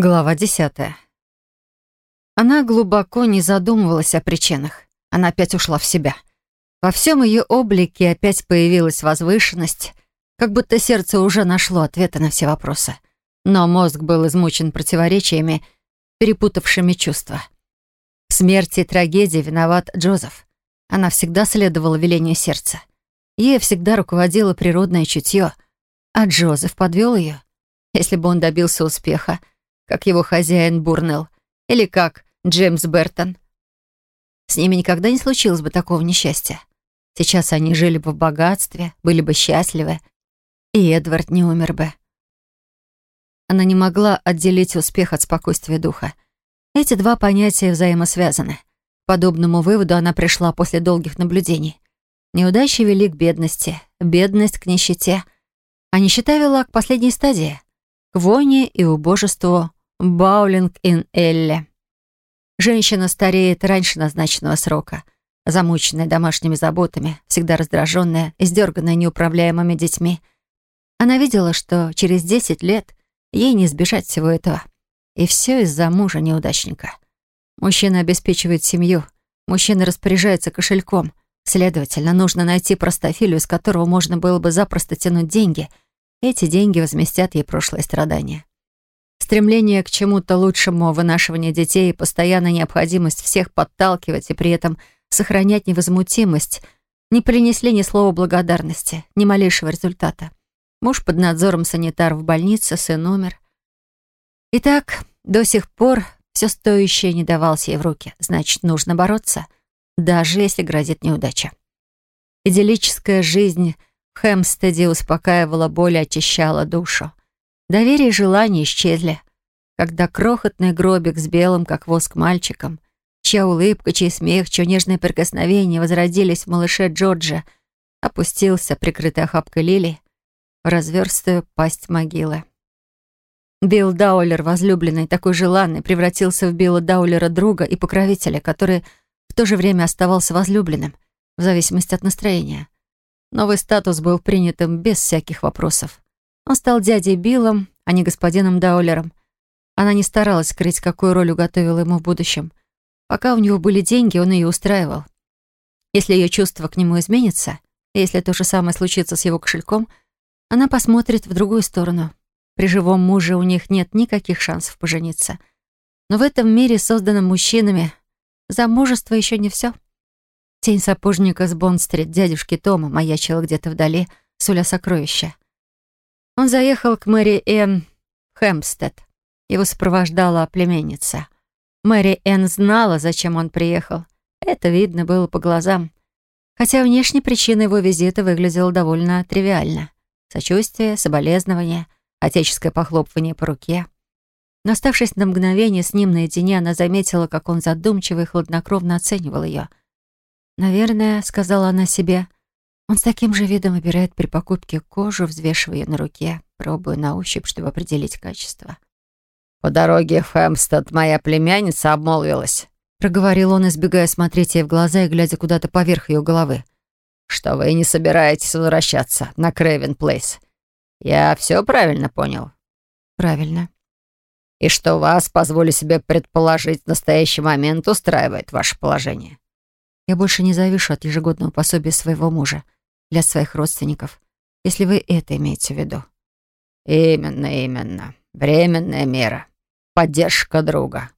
Глава десятая. Она глубоко не задумывалась о причинах. Она опять ушла в себя. Во всем ее облике опять появилась возвышенность, как будто сердце уже нашло ответы на все вопросы. Но мозг был измучен противоречиями, перепутавшими чувства. В смерти и трагедии виноват Джозеф. Она всегда следовала велению сердца. Ей всегда руководило природное чутье, а Джозеф подвел ее. Если бы он добился успеха, как его хозяин Бурнелл, или как Джеймс Бертон. С ними никогда не случилось бы такого несчастья. Сейчас они жили бы в богатстве, были бы счастливы, и Эдвард не умер бы. Она не могла отделить успех от спокойствия духа. Эти два понятия взаимосвязаны. К подобному выводу она пришла после долгих наблюдений. Неудачи вели к бедности, бедность к нищете, а нищета вела к последней стадии, к войне и убожеству Баулинг ин Элле. Женщина стареет раньше назначенного срока, замученная домашними заботами, всегда раздраженная, издерганная неуправляемыми детьми. Она видела, что через 10 лет ей не избежать всего этого. И все из-за мужа-неудачника. Мужчина обеспечивает семью, мужчина распоряжается кошельком. Следовательно, нужно найти простофилю, из которого можно было бы запросто тянуть деньги. Эти деньги возместят ей прошлое страдания. Стремление к чему-то лучшему, вынашивание детей и постоянная необходимость всех подталкивать и при этом сохранять невозмутимость не принесли ни слова благодарности, ни малейшего результата. Муж под надзором санитар в больнице, сын умер. Итак, до сих пор все стоящее не давалось ей в руки. Значит, нужно бороться, даже если грозит неудача. Идиллическая жизнь в Хэмстеде успокаивала боль и очищала душу. Доверие и желание исчезли, когда крохотный гробик с белым, как воск, мальчиком, чья улыбка, чей смех, чье нежное прикосновение возродились в малыше Джорджа, опустился, прикрытый охапкой лилий, в разверстую пасть могилы. Билл Даулер, возлюбленный, такой желанный, превратился в Билла Даулера друга и покровителя, который в то же время оставался возлюбленным, в зависимости от настроения. Новый статус был принятым без всяких вопросов. Он стал дядей Биллом, а не господином Даулером. Она не старалась скрыть, какую роль уготовила ему в будущем. Пока у него были деньги, он ее устраивал. Если ее чувство к нему изменится, если то же самое случится с его кошельком, она посмотрит в другую сторону. При живом муже у них нет никаких шансов пожениться. Но в этом мире, созданном мужчинами, замужество еще не все. Тень сапожника с Бонд-стрит дядюшки Тома маячила где-то вдали, суля сокровища. Он заехал к Мэри Энн Хэмпстед. Его сопровождала племенница. Мэри Энн знала, зачем он приехал. Это видно было по глазам. Хотя внешне причина его визита выглядела довольно тривиально. Сочувствие, соболезнование, отеческое похлопывание по руке. Но оставшись на мгновение с ним наедине, она заметила, как он задумчиво и хладнокровно оценивал ее. «Наверное», — сказала она себе, — он с таким же видом выбирает при покупке кожу, взвешивая ее на руке, пробуя на ощупь, чтобы определить качество. «По дороге в Хэмстед моя племянница обмолвилась», проговорил он, избегая смотреть ей в глаза и глядя куда-то поверх ее головы. «Что вы не собираетесь возвращаться на Крэвен Плейс. Я все правильно понял?» «Правильно». «И что вас, позволю себе предположить, в настоящий момент устраивает ваше положение?» «Я больше не завишу от ежегодного пособия своего мужа для своих родственников, если вы это имеете в виду». «Именно, именно. Временная мера. Поддержка друга».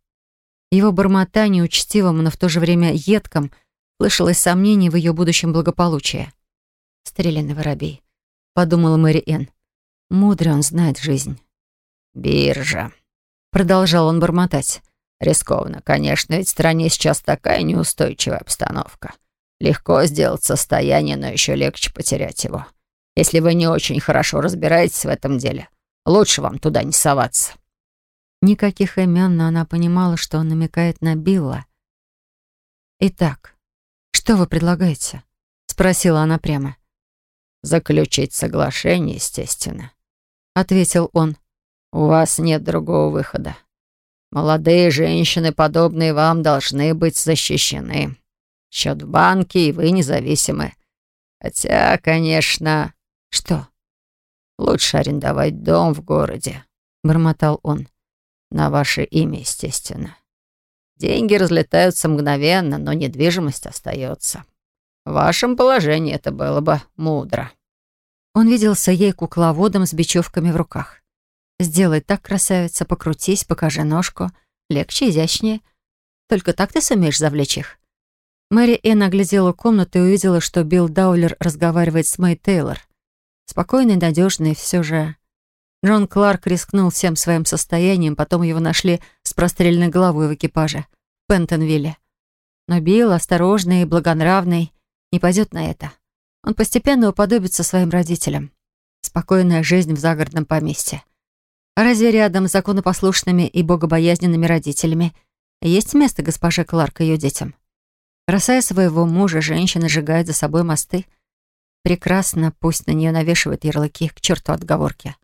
Его бормотание учтивым, но в то же время едком, слышалось сомнение в ее будущем благополучии. «Стреляный воробей», — подумала Мэри Энн. «Мудрый он знает жизнь». «Биржа», — продолжал он бормотать. «Рискованно, конечно, ведь в стране сейчас такая неустойчивая обстановка. Легко сделать состояние, но еще легче потерять его. Если вы не очень хорошо разбираетесь в этом деле, лучше вам туда не соваться». Никаких имен, но она понимала, что он намекает на Билла. «Итак, что вы предлагаете?» — спросила она прямо. «Заключить соглашение, естественно», — ответил он. «У вас нет другого выхода. Молодые женщины, подобные вам, должны быть защищены. Счет в банке, и вы независимы. Хотя, конечно... Что? Лучше арендовать дом в городе, бормотал он. На ваше имя, естественно. Деньги разлетаются мгновенно, но недвижимость остается. В вашем положении это было бы мудро. Он виделся ей кукловодом с бечевками в руках. «Сделай так, красавица, покрутись, покажи ножку. Легче, изящнее. Только так ты сумеешь завлечь их?» Мэри Энн оглядела комнату и увидела, что Билл Даулер разговаривает с Мэй Тейлор. Спокойный, надежный, все же... Джон Кларк рискнул всем своим состоянием, потом его нашли с простреленной головой в экипаже в Пентонвилле. Но Билл, осторожный и благонравный, не пойдет на это. Он постепенно уподобится своим родителям. Спокойная жизнь в загородном поместье. А разве рядом с законопослушными и богобоязненными родителями есть место госпоже Кларк и ее детям? Бросая своего мужа, женщина сжигает за собой мосты. Прекрасно, пусть на нее навешивают ярлыки, к черту отговорки.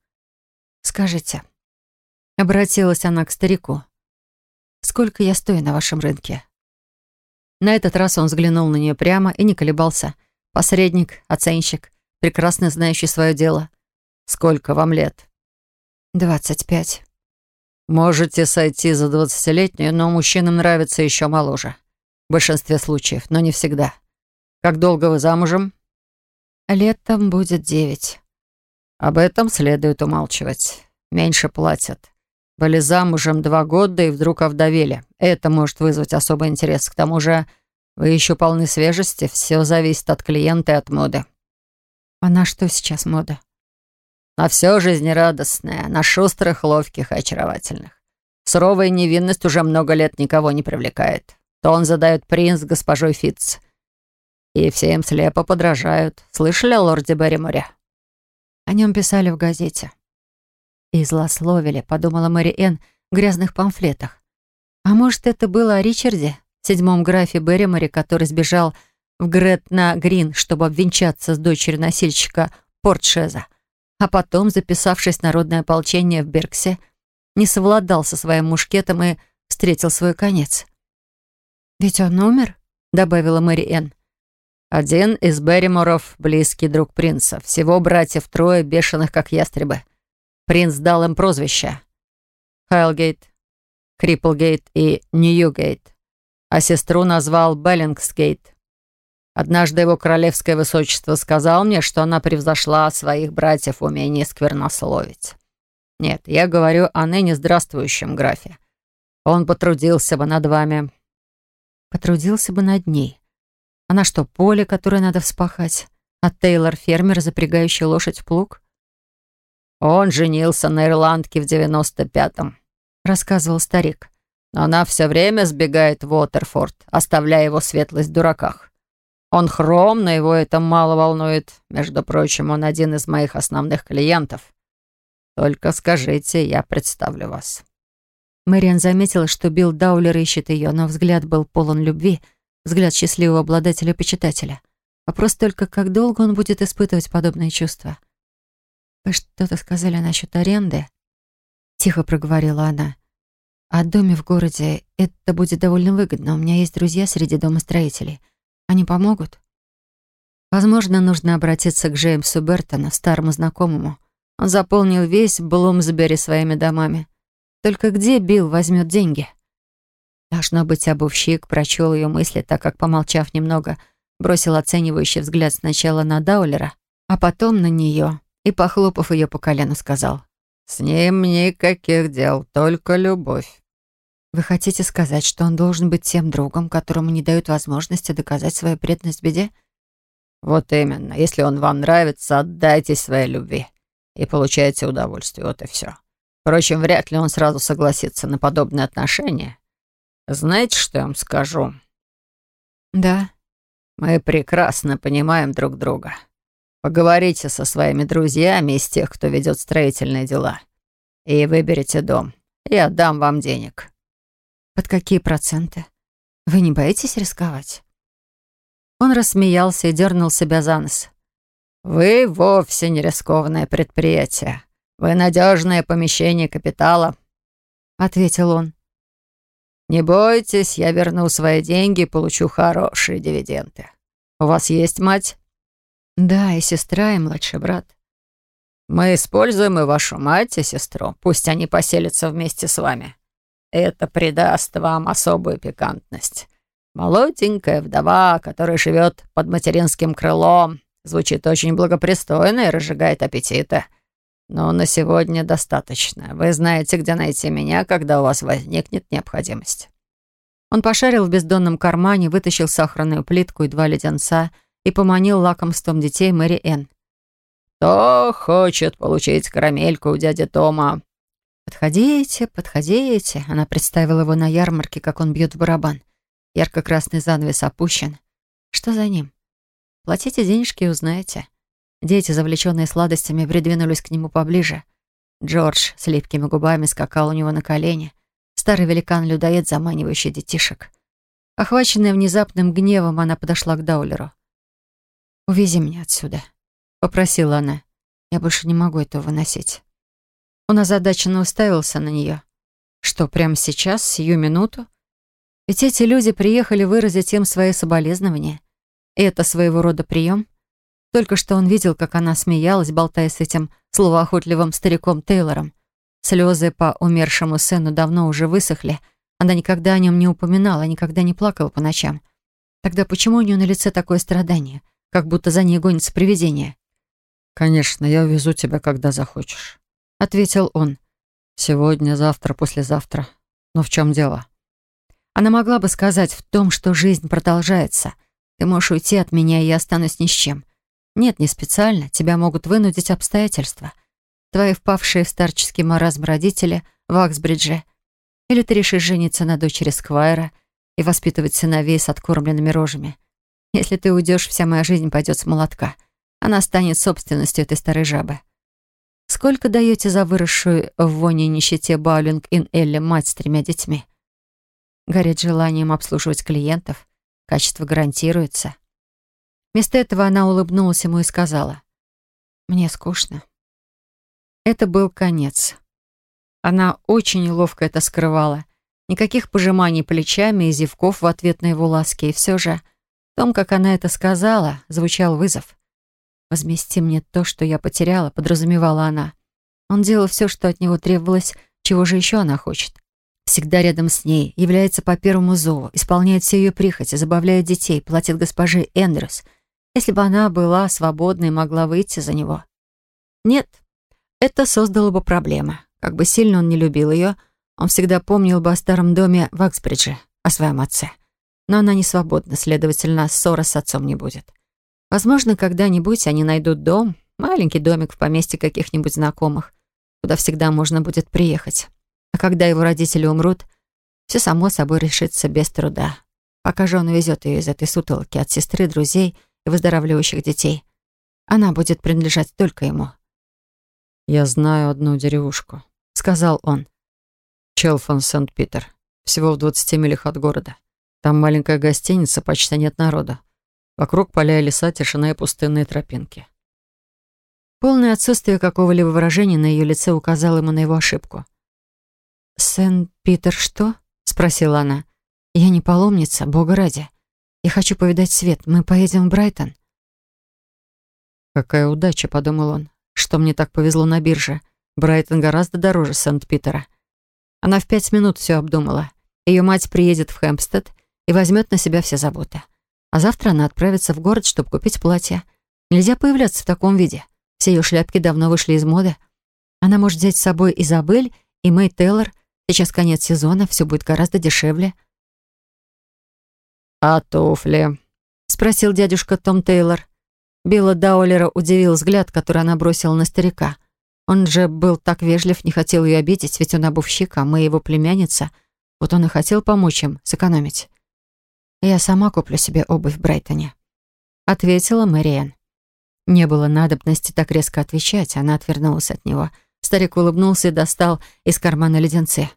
«Скажите», — обратилась она к старику, «сколько я стою на вашем рынке?» На этот раз он взглянул на нее прямо и не колебался. Посредник, оценщик, прекрасно знающий свое дело. «Сколько вам лет?» «Двадцать пять». «Можете сойти за двадцатилетнюю, но мужчинам нравится еще моложе. В большинстве случаев, но не всегда. Как долго вы замужем?» «Летом будет девять». Об этом следует умалчивать. Меньше платят. Были замужем два года и вдруг овдовели. Это может вызвать особый интерес. К тому же вы еще полны свежести. Все зависит от клиента и от моды. А на что сейчас мода? На все жизнерадостное, на шустрых, ловких и очаровательных. Суровая невинность уже много лет никого не привлекает. То он задает принц госпожой Фитц. И все им слепо подражают. Слышали о лорде Берриморе? О нем писали в газете. И злословили, подумала Мэри Энн, в грязных памфлетах. А может, это было о Ричарде, седьмом графе Берриморе, который сбежал в Гретна Грин, чтобы обвенчаться с дочерью носильщика Портшеза, а потом, записавшись в народное ополчение в Берксе, не совладал со своим мушкетом и встретил свой конец. «Ведь он умер?» — добавила Мэри Энн. Один из Берриморов — близкий друг принца. Всего братьев трое, бешеных как ястребы. Принц дал им прозвища. Хеллгейт, Криплгейт и Ньюгейт. А сестру назвал Биллингсгейт. Однажды его королевское высочество сказал мне, что она превзошла своих братьев в умении сквернословить. Нет, я говорю о ныне здравствующем графе. Он потрудился бы над вами. Потрудился бы над ней. Она что, поле, которое надо вспахать? А Тейлор — фермер, запрягающий лошадь в плуг? «Он женился на ирландке в девяносто пятом», — рассказывал старик. «Но она все время сбегает в Уотерфорд, оставляя его светлость в дураках. Он хром, но его это мало волнует. Между прочим, он один из моих основных клиентов. Только скажите, я представлю вас». Мэриан заметила, что Билл Даулер ищет ее, но взгляд был полон любви — взгляд счастливого обладателя-почитателя. Вопрос только, как долго он будет испытывать подобные чувства. «Вы что-то сказали насчет аренды?» Тихо проговорила она. «О доме в городе это будет довольно выгодно. У меня есть друзья среди домостроителей. Они помогут?» Возможно, нужно обратиться к Джеймсу Бертону, старому знакомому. Он заполнил весь Блумсбери своими домами. Только где Билл возьмет деньги? Должно быть, обувщик прочел ее мысли, так как, помолчав немного, бросил оценивающий взгляд сначала на Даулера, а потом на нее и, похлопав ее по колену, сказал «С ним никаких дел, только любовь». «Вы хотите сказать, что он должен быть тем другом, которому не дают возможности доказать свою преданность беде?» «Вот именно. Если он вам нравится, отдайте своей любви и получайте удовольствие. Вот и все. Впрочем, вряд ли он сразу согласится на подобные отношения». Знаете, что я вам скажу? Да. Мы прекрасно понимаем друг друга. Поговорите со своими друзьями из тех, кто ведет строительные дела. И выберите дом. Я дам вам денег. Под какие проценты? Вы не боитесь рисковать? Он рассмеялся и дернул себя за нос. «Вы вовсе не рискованное предприятие. Вы надежное помещение капитала», — ответил он. «Не бойтесь, я верну свои деньги и получу хорошие дивиденды. У вас есть мать?» «Да, и сестра, и младший брат». «Мы используем и вашу мать, и сестру. Пусть они поселятся вместе с вами. Это придаст вам особую пикантность. Молоденькая вдова, которая живет под материнским крылом, звучит очень благопристойно и разжигает аппетиты. Но на сегодня достаточно. Вы знаете, где найти меня, когда у вас возникнет необходимость». Он пошарил в бездонном кармане, вытащил сахарную плитку и два леденца и поманил лакомством детей Мэри Энн. «Кто хочет получить карамельку у дяди Тома?» «Подходите, подходите». Она представила его на ярмарке, как он бьет в барабан. Ярко-красный занавес опущен. Что за ним? Платите денежки и узнаете. Дети, завлеченные сладостями, придвинулись к нему поближе. Джордж с липкими губами скакал у него на колени. Старый великан-людоед, заманивающий детишек. Охваченная внезапным гневом, она подошла к Даулеру. «Увези меня отсюда», — попросила она. «Я больше не могу этого выносить». Он озадаченно уставился на нее. «Что, прямо сейчас, сию минуту?» Ведь эти люди приехали выразить им свои соболезнования. И это своего рода прием. Только что он видел, как она смеялась, болтая с этим словоохотливым стариком Тейлором. Слезы по умершему сыну давно уже высохли. Она никогда о нем не упоминала, никогда не плакала по ночам. Тогда почему у нее на лице такое страдание, как будто за ней гонится привидение? «Конечно, я увезу тебя, когда захочешь», — ответил он. «Сегодня, завтра, послезавтра. Но в чем дело?» Она могла бы сказать в том, что жизнь продолжается. Ты можешь уйти от меня, и я останусь ни с чем. Нет, не специально. Тебя могут вынудить обстоятельства. Твои впавшие в старческий маразм родители в Аксбридже. Или ты решишь жениться на дочери Сквайра и воспитывать сыновей с откормленными рожами. Если ты уйдешь, вся моя жизнь пойдет с молотка. Она станет собственностью этой старой жабы. Сколько даете за выросшую в воне и нищете Баулинг-ин Элли мать с тремя детьми? горит желанием обслуживать клиентов. Качество гарантируется. Вместо этого она улыбнулась ему и сказала, «Мне скучно». Это был конец. Она очень ловко это скрывала. Никаких пожиманий плечами и зевков в ответ на его ласки. И все же, в том, как она это сказала, звучал вызов. «Возмести мне то, что я потеряла», — подразумевала она. Он делал все, что от него требовалось, чего же еще она хочет всегда рядом с ней, является по первому зову, исполняет все ее прихоти, забавляет детей, платит госпоже Эндрюс, если бы она была свободна и могла выйти за него. Нет, это создало бы проблемы. Как бы сильно он не любил ее, он всегда помнил бы о старом доме в Аксбридже, о своем отце. Но она не свободна, следовательно, ссора с отцом не будет. Возможно, когда-нибудь они найдут дом, маленький домик в поместье каких-нибудь знакомых, куда всегда можно будет приехать. А когда его родители умрут, все само собой решится без труда. Пока же он увезет ее из этой сутолки от сестры, друзей и выздоравливающих детей. Она будет принадлежать только ему. «Я знаю одну деревушку», — сказал он. «Челфон, Сент-Питер. Всего в 20 милях от города. Там маленькая гостиница, почти нет народа. Вокруг поля и леса, тишина и пустынные тропинки». Полное отсутствие какого-либо выражения на ее лице указало ему на его ошибку. «Сент-Питер что?» — спросила она. «Я не паломница, бога ради. Я хочу повидать свет. Мы поедем в Брайтон». «Какая удача», — подумал он, — «что мне так повезло на бирже. Брайтон гораздо дороже Сент-Питера». Она в пять минут все обдумала. Ее мать приедет в Хэмпстед и возьмет на себя все заботы. А завтра она отправится в город, чтобы купить платье. Нельзя появляться в таком виде. Все ее шляпки давно вышли из моды. Она может взять с собой Изабель и Мэй Тейлор — Сейчас конец сезона, все будет гораздо дешевле». «А туфли?» — спросил дядюшка Том Тейлор. Билла Даулера удивил взгляд, который она бросила на старика. Он же был так вежлив, не хотел ее обидеть, ведь он обувщик, а мы его племянница. Вот он и хотел помочь им сэкономить. «Я сама куплю себе обувь в Брайтоне», — ответила Мэриэн. Не было надобности так резко отвечать, она отвернулась от него — Старик улыбнулся и достал из кармана леденцы.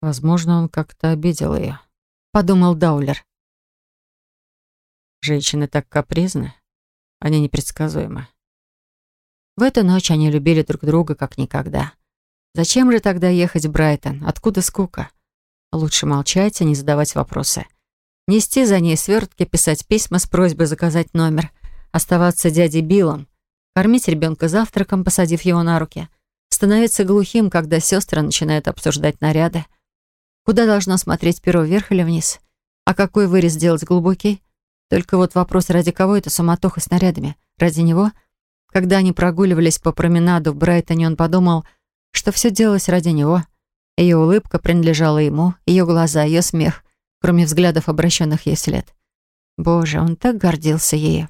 «Возможно, он как-то обидел ее», — подумал Даулер. «Женщины так капризны, они непредсказуемы». В эту ночь они любили друг друга как никогда. Зачем же тогда ехать в Брайтон? Откуда скука? Лучше молчать и не задавать вопросы. Нести за ней свертки, писать письма с просьбой заказать номер, оставаться дядей Биллом, кормить ребенка завтраком, посадив его на руки, становиться глухим, когда сестры начинают обсуждать наряды. Куда должно смотреть перо, вверх или вниз? А какой вырез делать глубокий? Только вот вопрос, ради кого это суматоха с нарядами? Ради него? Когда они прогуливались по променаду в Брайтоне, он подумал, что все делалось ради него. Ее улыбка принадлежала ему, ее глаза, ее смех, кроме взглядов, обращенных ей вслед. Боже, он так гордился ею.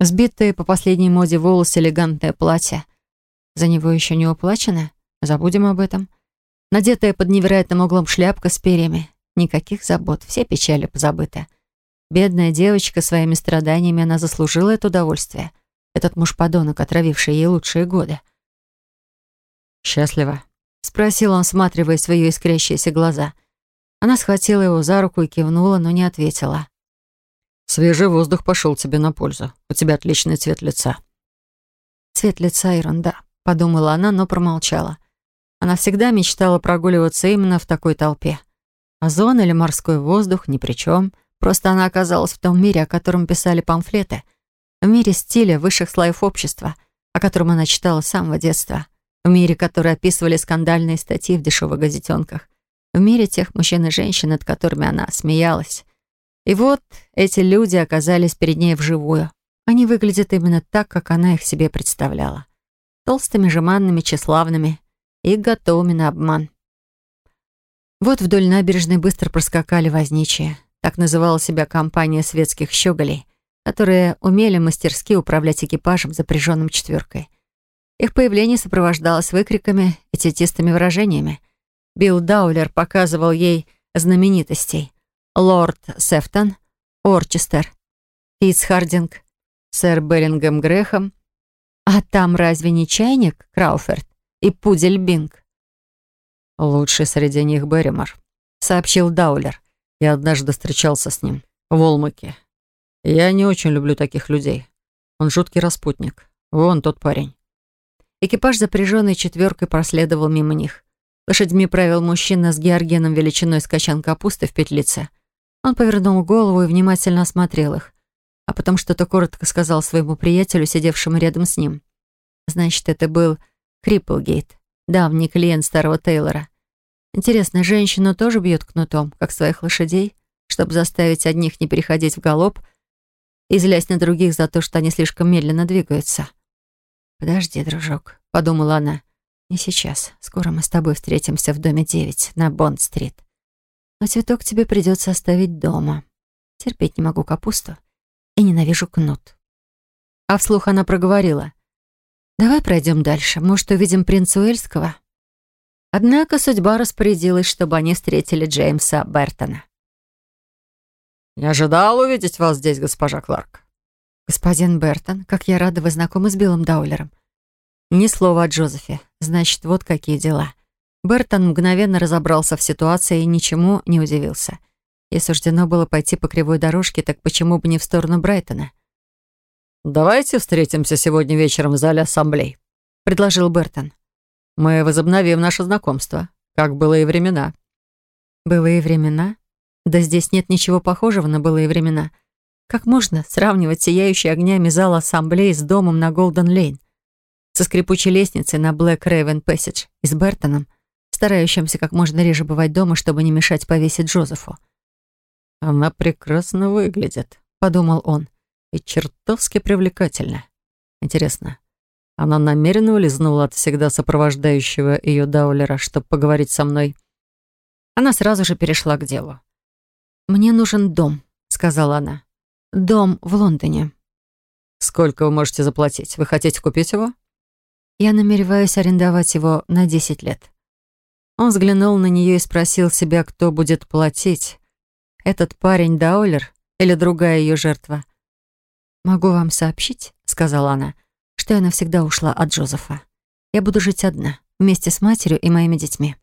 Сбитые по последней моде волосы, элегантное платье. За него еще не уплачено? Забудем об этом. Надетая под невероятным углом шляпка с перьями. Никаких забот, все печали позабыты. Бедная девочка своими страданиями, она заслужила это удовольствие. Этот муж-подонок, отравивший ей лучшие годы. «Счастлива?» — спросил он, всматриваясь в ее искрящиеся глаза. Она схватила его за руку и кивнула, но не ответила. Свежий воздух пошел тебе на пользу. У тебя отличный цвет лица. Цвет лица — ерунда, подумала она, но промолчала. Она всегда мечтала прогуливаться именно в такой толпе. Озон или морской воздух ни при чем. Просто она оказалась в том мире, о котором писали памфлеты. В мире стиля высших слоев общества, о котором она читала с самого детства. В мире, который описывали скандальные статьи в дешевых газетенках. В мире тех мужчин и женщин, над которыми она смеялась. И вот эти люди оказались перед ней вживую. Они выглядят именно так, как она их себе представляла. Толстыми, жеманными, тщеславными и готовыми на обман. Вот вдоль набережной быстро проскакали возничие. Так называла себя компания светских щеголей, которые умели мастерски управлять экипажем, запряженным четверкой. Их появление сопровождалось выкриками и цветистыми выражениями. Билл Даулер показывал ей знаменитостей — лорд Сефтон, Орчестер, Фитц Хардинг, сэр Беллингем Грехом. А там разве не чайник, Крауфорд и пудель Бинг? Лучший среди них Берримор, сообщил Даулер. Я однажды встречался с ним в Олмаке. Я не очень люблю таких людей. Он жуткий распутник. Вон тот парень. Экипаж, запряженный четверкой, проследовал мимо них. Лошадьми правил мужчина с георгеном величиной с качан капусты в петлице. Он повернул голову и внимательно осмотрел их, а потом что-то коротко сказал своему приятелю, сидевшему рядом с ним. Значит, это был Крипплгейт, давний клиент старого Тейлора. Интересно, женщину тоже бьет кнутом, как своих лошадей, чтобы заставить одних не переходить в галоп и злясь на других за то, что они слишком медленно двигаются. «Подожди, дружок», — подумала она. «Не сейчас. Скоро мы с тобой встретимся в доме 9 на Бонд-стрит. Но цветок тебе придется оставить дома. Терпеть не могу капусту и ненавижу кнут. А вслух она проговорила. «Давай пройдем дальше. Может, увидим принца Уэльского?» Однако судьба распорядилась, чтобы они встретили Джеймса Бертона. «Не ожидал увидеть вас здесь, госпожа Кларк». «Господин Бертон, как я рада, вы знакомы с Биллом Даулером». Ни слова о Джозефе. Значит, вот какие дела. Бертон мгновенно разобрался в ситуации и ничему не удивился. И суждено было пойти по кривой дорожке, так почему бы не в сторону Брайтона? «Давайте встретимся сегодня вечером в зале ассамблей», — предложил Бертон. «Мы возобновим наше знакомство, как былые времена». «Былые времена? Да здесь нет ничего похожего на былые времена. Как можно сравнивать сияющий огнями зал ассамблеи с домом на Голден-Лейн? Со скрипучей лестницей на Блэк Рейвен Пэссидж и с Бертоном — старающимся как можно реже бывать дома, чтобы не мешать повесить Джозефу. «Она прекрасно выглядит», — подумал он, — «и чертовски привлекательна. Интересно, она намеренно улизнула от всегда сопровождающего ее Даулера, чтобы поговорить со мной?» Она сразу же перешла к делу. «Мне нужен дом», — сказала она. «Дом в Лондоне». «Сколько вы можете заплатить? Вы хотите купить его?» «Я намереваюсь арендовать его на 10 лет». Он взглянул на нее и спросил себя, кто будет платить. Этот парень Даулер или другая ее жертва? «Могу вам сообщить», — сказала она, «что я навсегда ушла от Джозефа. Я буду жить одна, вместе с матерью и моими детьми».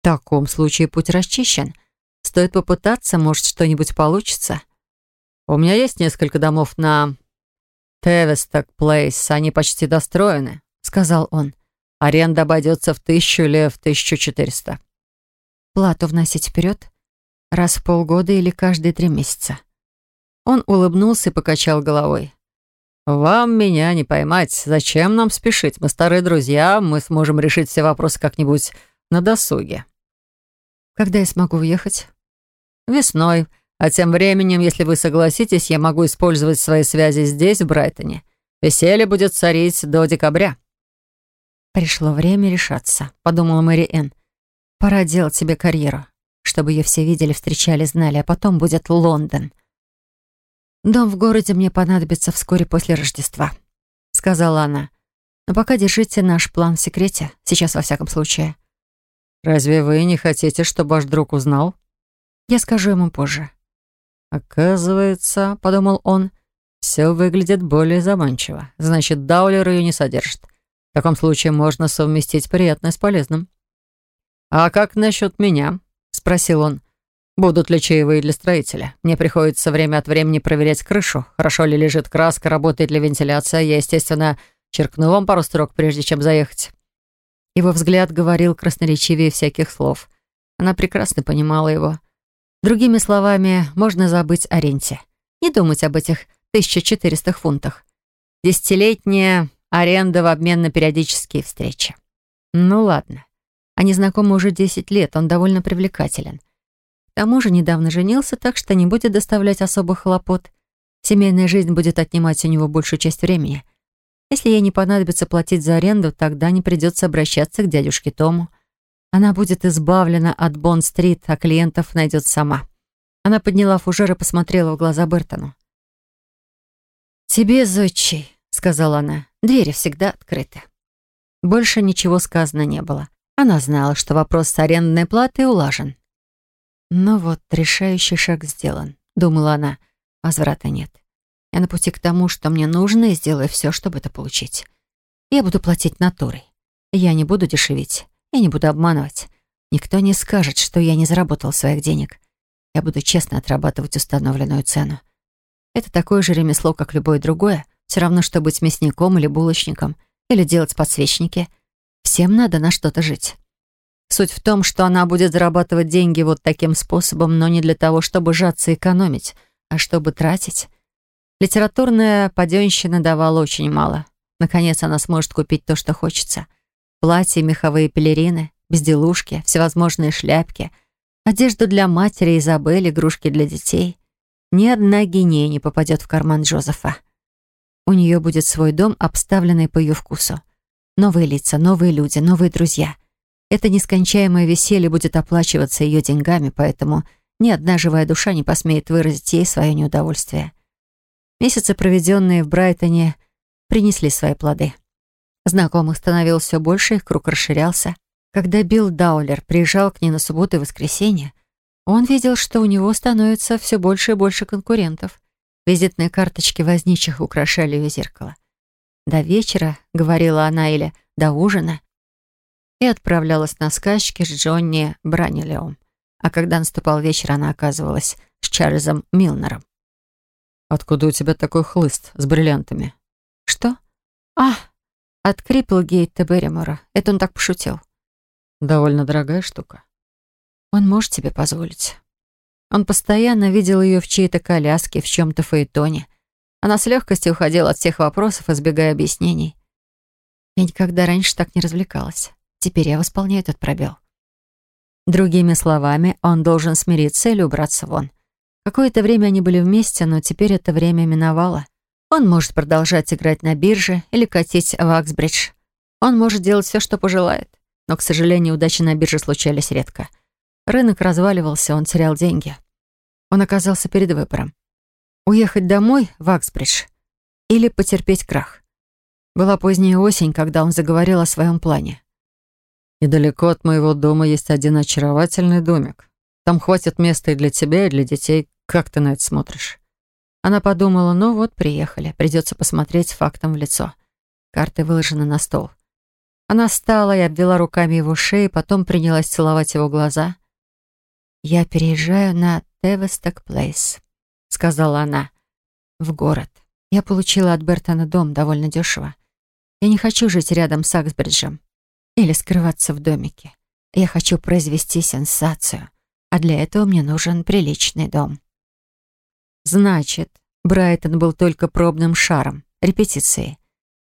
«В таком случае путь расчищен. Стоит попытаться, может, что-нибудь получится». «У меня есть несколько домов на Тевесток Плейс. Они почти достроены», — сказал он. Аренда обойдется в тысячу или в тысячу четыреста. Плату вносить вперед? Раз в полгода или каждые три месяца? Он улыбнулся и покачал головой. «Вам меня не поймать. Зачем нам спешить? Мы старые друзья, мы сможем решить все вопросы как-нибудь на досуге». «Когда я смогу уехать?» «Весной. А тем временем, если вы согласитесь, я могу использовать свои связи здесь, в Брайтоне. Веселье будет царить до декабря». «Пришло время решаться», — подумала Мэри Энн. «Пора делать себе карьеру, чтобы ее все видели, встречали, знали, а потом будет Лондон». «Дом в городе мне понадобится вскоре после Рождества», — сказала она. «Но пока держите наш план в секрете, сейчас во всяком случае». «Разве вы не хотите, чтобы ваш друг узнал?» «Я скажу ему позже». «Оказывается», — подумал он, — «все выглядит более заманчиво. Значит, Даулер ее не содержит. В таком случае можно совместить приятное с полезным». «А как насчет меня?» — спросил он. Будут ли чаевые для строителя? Мне приходится время от времени проверять крышу. Хорошо ли лежит краска, работает ли вентиляция. Я, естественно, черкну вам пару строк, прежде чем заехать». Его взгляд говорил красноречивее всяких слов. Она прекрасно понимала его. Другими словами, можно забыть о ренте. Не думать об этих 1400 фунтах. Десятилетняя аренда в обмен на периодические встречи. Ну ладно. Они знакомы уже 10 лет, он довольно привлекателен. К тому же недавно женился, так что не будет доставлять особых хлопот. Семейная жизнь будет отнимать у него большую часть времени. Если ей не понадобится платить за аренду, тогда не придется обращаться к дядюшке Тому. Она будет избавлена от Бонд-стрит, а клиентов найдет сама. Она подняла фужер и посмотрела в глаза Бертону. «Тебе, зодчий», — сказала она, — «двери всегда открыты». Больше ничего сказано не было. Она знала, что вопрос с арендной платой улажен. «Ну вот, решающий шаг сделан», — думала она. «Возврата нет. Я на пути к тому, что мне нужно, и сделаю все, чтобы это получить. Я буду платить натурой. Я не буду дешевить. Я не буду обманывать. Никто не скажет, что я не заработал своих денег. Я буду честно отрабатывать установленную цену. Это такое же ремесло, как любое другое. Все равно, что быть мясником или булочником, или делать подсвечники. Всем надо на что-то жить. Суть в том, что она будет зарабатывать деньги вот таким способом, но не для того, чтобы жаться и экономить, а чтобы тратить. Литературная паденщина давала очень мало. Наконец она сможет купить то, что хочется. Платья, меховые пелерины, безделушки, всевозможные шляпки, одежду для матери, Изабель, игрушки для детей. Ни одна гинея не попадет в карман Джозефа. У нее будет свой дом, обставленный по ее вкусу. Новые лица, новые люди, новые друзья — это нескончаемое веселье будет оплачиваться ее деньгами, поэтому ни одна живая душа не посмеет выразить ей свое неудовольствие. Месяцы, проведенные в Брайтоне, принесли свои плоды. Знакомых становилось все больше, их круг расширялся. Когда Билл Даулер приезжал к ней на субботу и воскресенье, он видел, что у него становится все больше и больше конкурентов. Визитные карточки возничих украшали ее зеркало. «До вечера», — говорила она, или «до ужина», и отправлялась на скачки с Джонни Бранилеум. А когда наступал вечер, она оказывалась с Чарльзом Милнером. «Откуда у тебя такой хлыст с бриллиантами?» «Что? А, от Криплгейта Берримора. Это он так пошутил». «Довольно дорогая штука». «Он может себе позволить». Он постоянно видел ее в чьей-то коляске, в чем-то фаэтоне. Она с легкостью уходила от всех вопросов, избегая объяснений. Я никогда раньше так не развлекалась. Теперь я восполняю этот пробел. Другими словами, он должен смириться или убраться вон. Какое-то время они были вместе, но теперь это время миновало. Он может продолжать играть на бирже или катить в Аксбридж. Он может делать все, что пожелает. Но, к сожалению, удачи на бирже случались редко. Рынок разваливался, он терял деньги. Он оказался перед выбором. Уехать домой в Аксбридж или потерпеть крах. Была поздняя осень, когда он заговорил о своем плане. Недалеко от моего дома есть один очаровательный домик. Там хватит места и для тебя, и для детей. Как ты на это смотришь?» Она подумала, ну вот, приехали. Придется посмотреть фактом в лицо. Карты выложены на стол. Она встала и обвела руками его шею, потом принялась целовать его глаза. «Я переезжаю на Тевесток Плейс», — сказала она, — «в город. Я получила от Бертона дом довольно дешево. Я не хочу жить рядом с Аксбриджем или скрываться в домике. Я хочу произвести сенсацию, а для этого мне нужен приличный дом. Значит, Брайтон был только пробным шаром, репетицией.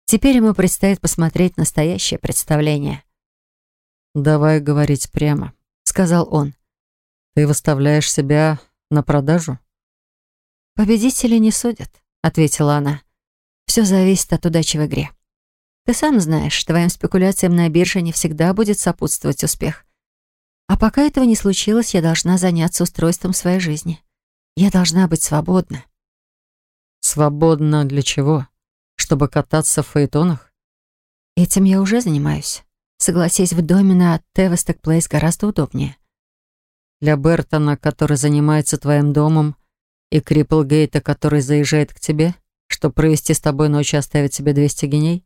Теперь ему предстоит посмотреть настоящее представление. «Давай говорить прямо», — сказал он. «Ты выставляешь себя на продажу?» «Победители не судят», — ответила она. «Все зависит от удачи в игре. Ты сам знаешь, твоим спекуляциям на бирже не всегда будет сопутствовать успех. А пока этого не случилось, я должна заняться устройством своей жизни. Я должна быть свободна». «Свободна для чего? Чтобы кататься в фаэтонах?» «Этим я уже занимаюсь. Согласись, в доме на Тевестек Плейс гораздо удобнее. Для Бертона, который занимается твоим домом, и Крипплгейта, который заезжает к тебе, чтобы провести с тобой ночь и оставить себе 200 геней?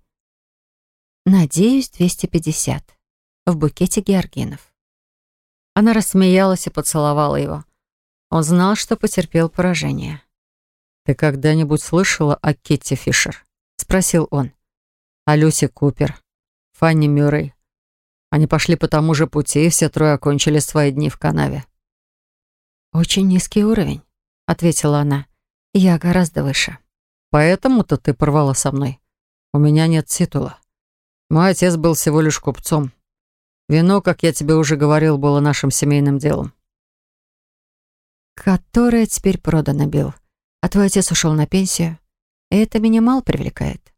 Надеюсь, 250. В букете георгинов. Она рассмеялась и поцеловала его. Он знал, что потерпел поражение. «Ты когда-нибудь слышала о Кетти Фишер?» — спросил он. «О Люси Купер, Фанни Мюррей, они пошли по тому же пути, и все трое окончили свои дни в канаве. «Очень низкий уровень», — ответила она. «Я гораздо выше». «Поэтому-то ты порвала со мной. У меня нет титула. Мой отец был всего лишь купцом. Вино, как я тебе уже говорил, было нашим семейным делом». «Которое теперь продано, Билл. А твой отец ушел на пенсию. И это меня мало привлекает».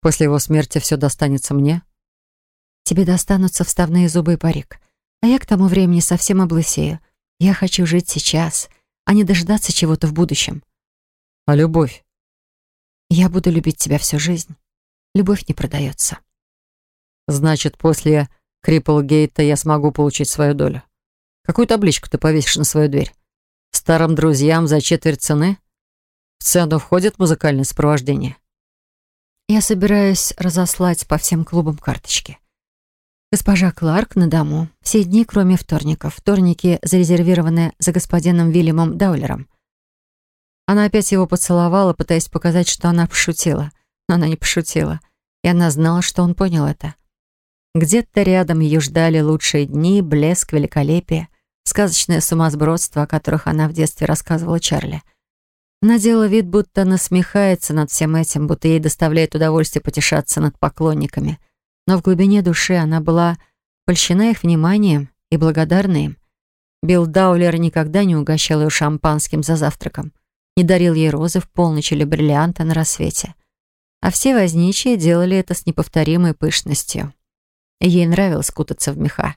«После его смерти все достанется мне?» Тебе достанутся вставные зубы и парик. А я к тому времени совсем облысею. Я хочу жить сейчас, а не дождаться чего-то в будущем. А любовь? Я буду любить тебя всю жизнь. Любовь не продается. Значит, после Крипплгейта я смогу получить свою долю. Какую табличку ты повесишь на свою дверь? Старым друзьям за четверть цены? В цену входит музыкальное сопровождение. Я собираюсь разослать по всем клубам карточки. Госпожа Кларк на дому. Все дни, кроме вторников. Вторники зарезервированы за господином Вильямом Даулером. Она опять его поцеловала, пытаясь показать, что она пошутила. Но она не пошутила. И она знала, что он понял это. Где-то рядом ее ждали лучшие дни, блеск, великолепие, сказочное сумасбродство, о которых она в детстве рассказывала Чарли. Она делала вид, будто насмехается над всем этим, будто ей доставляет удовольствие потешаться над поклонниками — но в глубине души она была польщена их вниманием и благодарна им. Билл Даулер никогда не угощал ее шампанским за завтраком, не дарил ей розы в полночь или бриллианта на рассвете. А все возничие делали это с неповторимой пышностью. Ей нравилось кутаться в меха.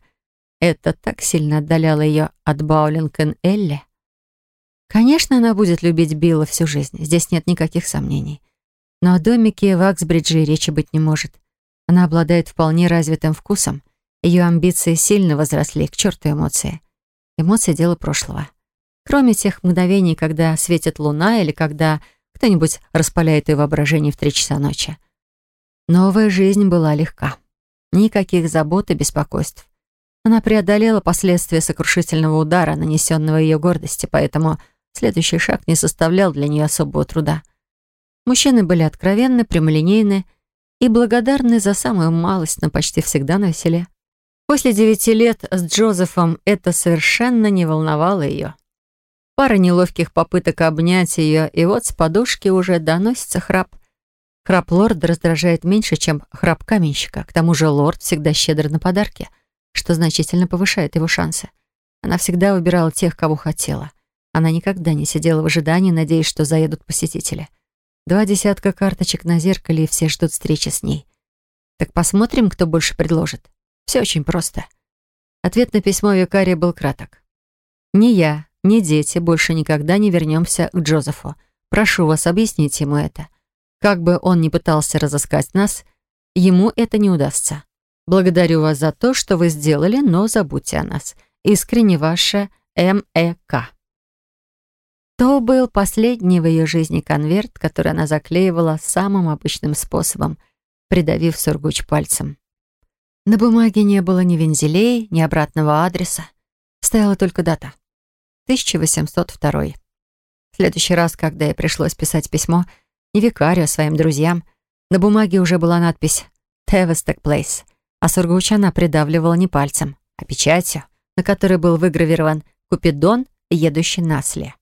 Это так сильно отдаляло ее от Баулинген Элли. Конечно, она будет любить Билла всю жизнь, здесь нет никаких сомнений. Но о домике в Аксбридже речи быть не может. Она обладает вполне развитым вкусом. Ее амбиции сильно возросли, к черту эмоции. Эмоции — дело прошлого. Кроме тех мгновений, когда светит луна или когда кто-нибудь распаляет ее воображение в три часа ночи. Новая жизнь была легка. Никаких забот и беспокойств. Она преодолела последствия сокрушительного удара, нанесенного ее гордости, поэтому следующий шаг не составлял для нее особого труда. Мужчины были откровенны, прямолинейны и благодарны за самую малость, но почти всегда на веселе. После девяти лет с Джозефом это совершенно не волновало ее. Пара неловких попыток обнять ее, и вот с подушки уже доносится храп. Храп лорда раздражает меньше, чем храп каменщика. К тому же лорд всегда щедр на подарки, что значительно повышает его шансы. Она всегда выбирала тех, кого хотела. Она никогда не сидела в ожидании, надеясь, что заедут посетители. Два десятка карточек на зеркале, и все ждут встречи с ней. Так посмотрим, кто больше предложит. Все очень просто. Ответ на письмо викария был краток. «Ни я, ни дети больше никогда не вернемся к Джозефу. Прошу вас, объяснить ему это. Как бы он ни пытался разыскать нас, ему это не удастся. Благодарю вас за то, что вы сделали, но забудьте о нас. Искренне ваша М.Э.К. То был последний в ее жизни конверт, который она заклеивала самым обычным способом, придавив сургуч пальцем. На бумаге не было ни вензелей, ни обратного адреса. Стояла только дата. 1802. В следующий раз, когда ей пришлось писать письмо, не викарию, а своим друзьям, на бумаге уже была надпись «Тевестек Плейс», а сургуч она придавливала не пальцем, а печатью, на которой был выгравирован «Купидон, едущий на сле».